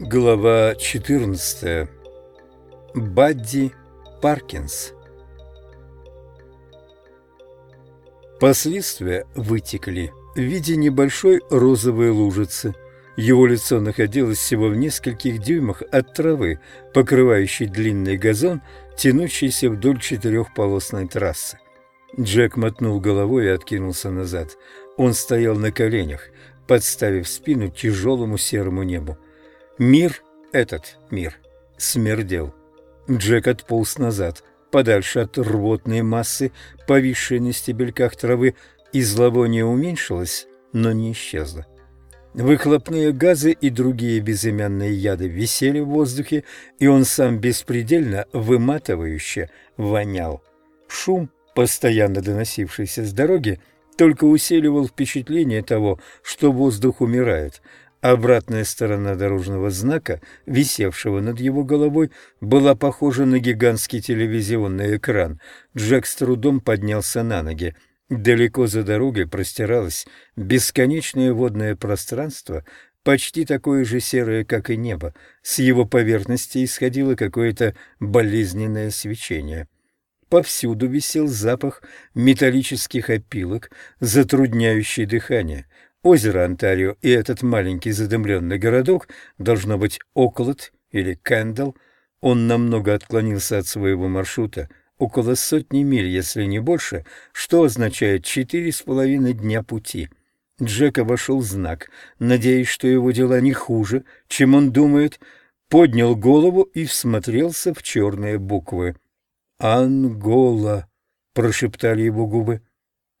Глава 14. Бадди Паркинс. Последствия вытекли в виде небольшой розовой лужицы. Его лицо находилось всего в нескольких дюймах от травы, покрывающей длинный газон, тянущийся вдоль четырехполосной трассы. Джек мотнул головой и откинулся назад. Он стоял на коленях, подставив спину тяжелому серому небу. Мир, этот мир, смердел. Джек отполз назад, подальше от рвотной массы, повисшей на стебельках травы, и зловоние уменьшилось, но не исчезло. Выхлопные газы и другие безымянные яды висели в воздухе, и он сам беспредельно выматывающе вонял. Шум, постоянно доносившийся с дороги, только усиливал впечатление того, что воздух умирает. Обратная сторона дорожного знака, висевшего над его головой, была похожа на гигантский телевизионный экран. Джек с трудом поднялся на ноги. Далеко за дорогой простиралось бесконечное водное пространство, почти такое же серое, как и небо. С его поверхности исходило какое-то болезненное свечение. Повсюду висел запах металлических опилок, затрудняющий дыхание. Озеро Онтарио и этот маленький задымленный городок должно быть Оклад или Кэндалл. Он намного отклонился от своего маршрута, около сотни миль, если не больше, что означает четыре с половиной дня пути. Джек обошел знак, надеясь, что его дела не хуже, чем он думает, поднял голову и всмотрелся в черные буквы. «Ангола», — прошептали его губы.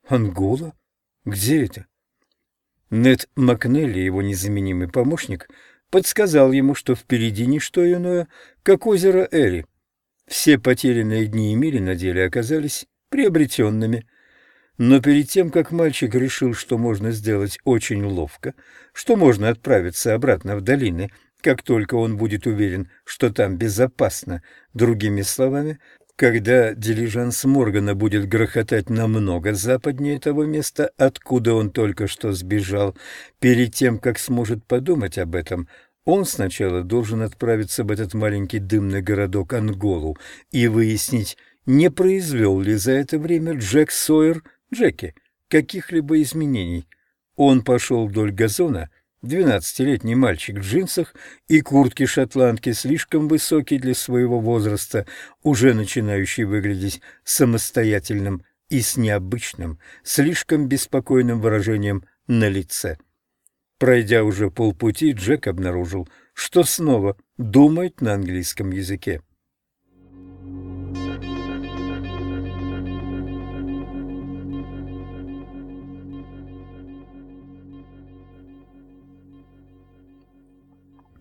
«Ангола? Где это?» Нед Макнелли, его незаменимый помощник, подсказал ему, что впереди не что иное, как озеро Эри. Все потерянные дни и мили на деле оказались приобретенными. Но перед тем, как мальчик решил, что можно сделать очень ловко, что можно отправиться обратно в долины, как только он будет уверен, что там безопасно, другими словами, когда дилижанс Моргана будет грохотать намного западнее того места, откуда он только что сбежал, перед тем, как сможет подумать об этом, он сначала должен отправиться в этот маленький дымный городок Анголу и выяснить, не произвел ли за это время Джек Сойер Джеки каких-либо изменений. Он пошел вдоль газона Двенадцатилетний мальчик в джинсах и куртке шотландки, слишком высокий для своего возраста, уже начинающий выглядеть самостоятельным и с необычным, слишком беспокойным выражением на лице. Пройдя уже полпути, Джек обнаружил, что снова думает на английском языке.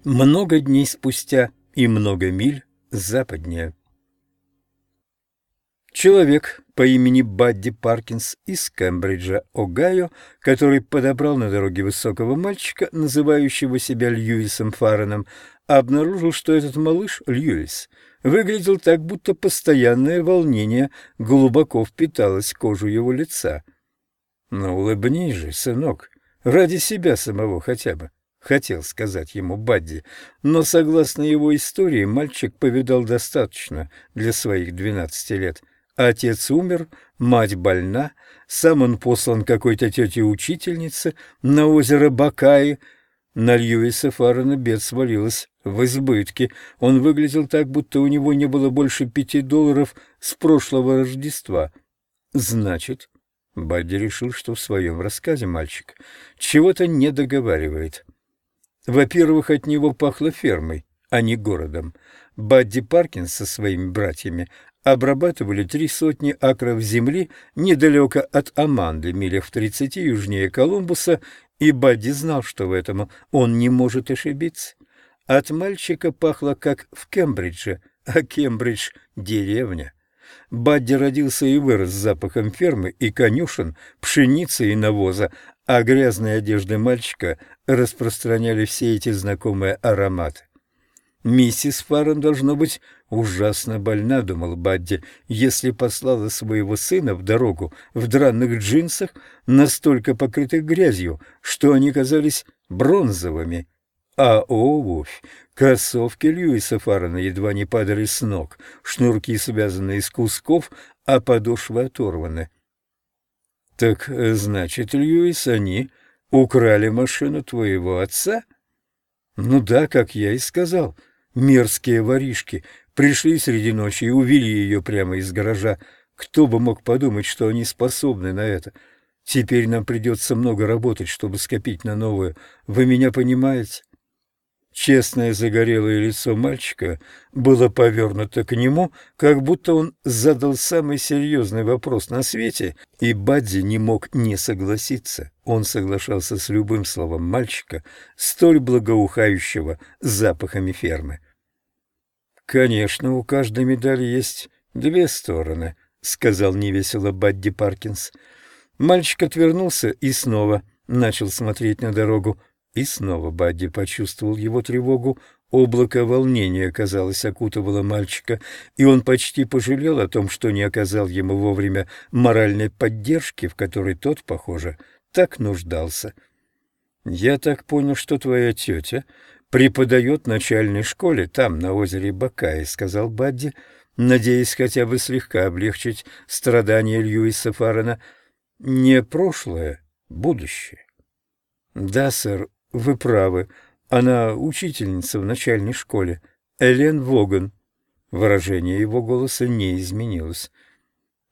Много дней спустя и много миль западнее. Человек по имени Бадди Паркинс из Кембриджа, Огайо, который подобрал на дороге высокого мальчика, называющего себя Льюисом Фареном, обнаружил, что этот малыш, Льюис, выглядел так, будто постоянное волнение глубоко впиталось в кожу его лица. «Ну, улыбнись же, сынок, ради себя самого хотя бы», хотел сказать ему Бадди, но, согласно его истории, мальчик повидал достаточно для своих двенадцати лет. Отец умер, мать больна, сам он послан какой-то тете-учительнице на озеро Бакаи. На Льюиса Фаррена бед свалилось в избытке. Он выглядел так, будто у него не было больше пяти долларов с прошлого Рождества. Значит, Бадди решил, что в своем рассказе мальчик чего-то не договаривает. Во-первых, от него пахло фермой, а не городом. Бадди Паркинс со своими братьями обрабатывали три сотни акров земли недалеко от Аманды, милях в тридцати южнее Колумбуса, и Бадди знал, что в этом он не может ошибиться. От мальчика пахло, как в Кембридже, а Кембридж — деревня. Бадди родился и вырос с запахом фермы и конюшен, пшеницы и навоза, а грязные одежды мальчика распространяли все эти знакомые ароматы. «Миссис Фаррен, должно быть, ужасно больна», — думал Бадди, «если послала своего сына в дорогу в дранных джинсах, настолько покрытых грязью, что они казались бронзовыми. А обувь, кроссовки Льюиса Фаррена едва не падали с ног, шнурки связаны из кусков, а подошвы оторваны. «Так, значит, Льюис, они украли машину твоего отца?» «Ну да, как я и сказал, мерзкие воришки пришли среди ночи и увели ее прямо из гаража. Кто бы мог подумать, что они способны на это? Теперь нам придется много работать, чтобы скопить на новую. Вы меня понимаете?» Честное загорелое лицо мальчика было повернуто к нему, как будто он задал самый серьезный вопрос на свете, и Бадди не мог не согласиться. Он соглашался с любым словом мальчика, столь благоухающего запахами фермы. «Конечно, у каждой медали есть две стороны», — сказал невесело Бадди Паркинс. Мальчик отвернулся и снова начал смотреть на дорогу. И снова Бадди почувствовал его тревогу. Облако волнения, казалось, окутывало мальчика, и он почти пожалел о том, что не оказал ему вовремя моральной поддержки, в которой тот, похоже, так нуждался. «Я так понял, что твоя тетя преподает в начальной школе там, на озере Бакаи», — сказал Бадди, надеясь хотя бы слегка облегчить страдания Льюиса Фаррена. «Не прошлое, будущее». «Да, сэр, вы правы. Она учительница в начальной школе. Элен Воган. Выражение его голоса не изменилось.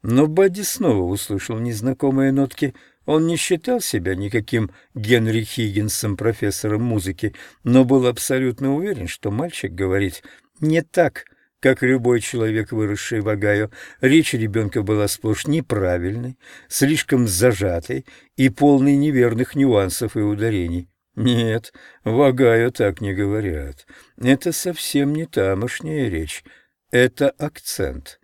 Но Бадди снова услышал незнакомые нотки. Он не считал себя никаким Генри Хиггинсом, профессором музыки, но был абсолютно уверен, что мальчик говорит не так, как любой человек, выросший в Огайо. Речь ребенка была сплошь неправильной, слишком зажатой и полной неверных нюансов и ударений. Нет, в Огайо так не говорят. Это совсем не тамошняя речь. Это акцент.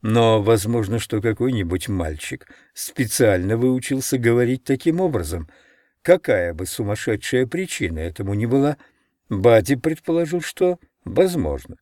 Но возможно, что какой-нибудь мальчик специально выучился говорить таким образом. Какая бы сумасшедшая причина этому ни была, Бати предположил, что возможно.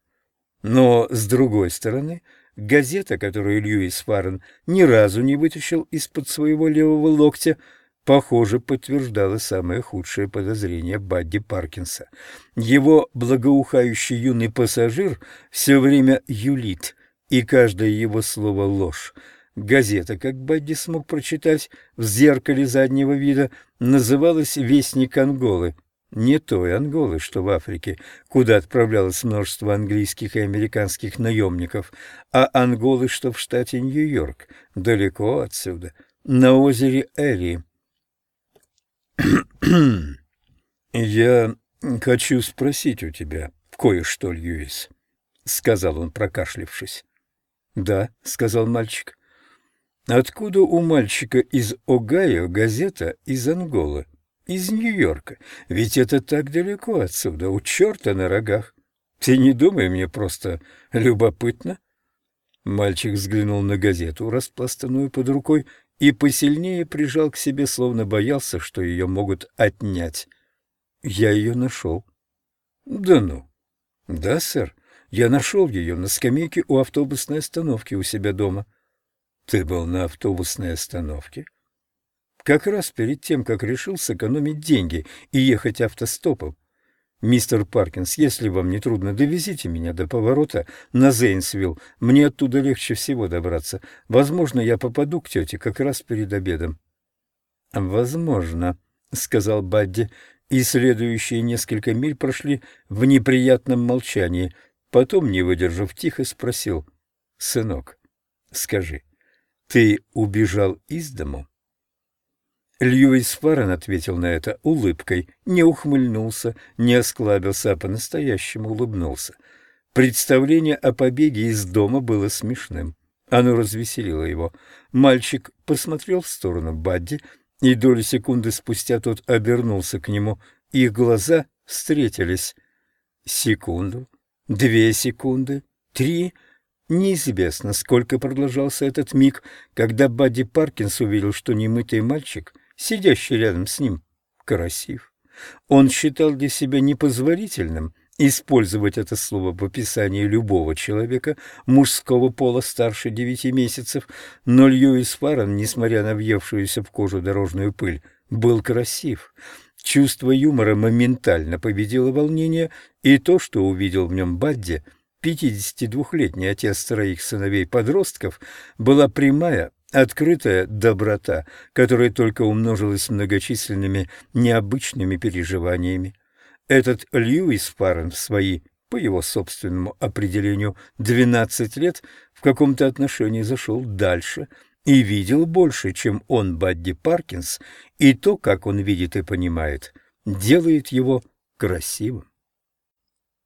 Но, с другой стороны, газета, которую Льюис Фаррен ни разу не вытащил из-под своего левого локтя, — похоже, подтверждало самое худшее подозрение Бадди Паркинса. Его благоухающий юный пассажир все время юлит, и каждое его слово — ложь. Газета, как Бадди смог прочитать в зеркале заднего вида, называлась «Вестник Анголы». Не той Анголы, что в Африке, куда отправлялось множество английских и американских наемников, а Анголы, что в штате Нью-Йорк, далеко отсюда, на озере Эри. «Я хочу спросить у тебя кое-что, Льюис», — сказал он, прокашлившись. «Да», — сказал мальчик. «Откуда у мальчика из Огайо газета из Анголы, из Нью-Йорка? Ведь это так далеко отсюда, у черта на рогах. Ты не думай, мне просто любопытно». Мальчик взглянул на газету, распластанную под рукой, и посильнее прижал к себе, словно боялся, что ее могут отнять. Я ее нашел. Да ну. Да, сэр. Я нашел ее на скамейке у автобусной остановки у себя дома. Ты был на автобусной остановке? Как раз перед тем, как решил сэкономить деньги и ехать автостопом. «Мистер Паркинс, если вам не трудно, довезите меня до поворота на Зейнсвилл. Мне оттуда легче всего добраться. Возможно, я попаду к тете как раз перед обедом». «Возможно», — сказал Бадди, и следующие несколько миль прошли в неприятном молчании. Потом, не выдержав, тихо спросил. «Сынок, скажи, ты убежал из дому?» Льюис Фаррен ответил на это улыбкой, не ухмыльнулся, не осклабился, а по-настоящему улыбнулся. Представление о побеге из дома было смешным. Оно развеселило его. Мальчик посмотрел в сторону Бадди, и долю секунды спустя тот обернулся к нему. Их глаза встретились. Секунду, две секунды, три... Неизвестно, сколько продолжался этот миг, когда Бадди Паркинс увидел, что немытый мальчик сидящий рядом с ним, красив. Он считал для себя непозволительным использовать это слово в описании любого человека мужского пола старше девяти месяцев, но Льюис Фаррен, несмотря на въевшуюся в кожу дорожную пыль, был красив. Чувство юмора моментально победило волнение, и то, что увидел в нем Бадди, 52-летний отец троих сыновей-подростков, была прямая, открытая доброта, которая только умножилась многочисленными необычными переживаниями. Этот Льюис Фаррен в свои, по его собственному определению, 12 лет в каком-то отношении зашел дальше – и видел больше, чем он, Бадди Паркинс, и то, как он видит и понимает, делает его красивым.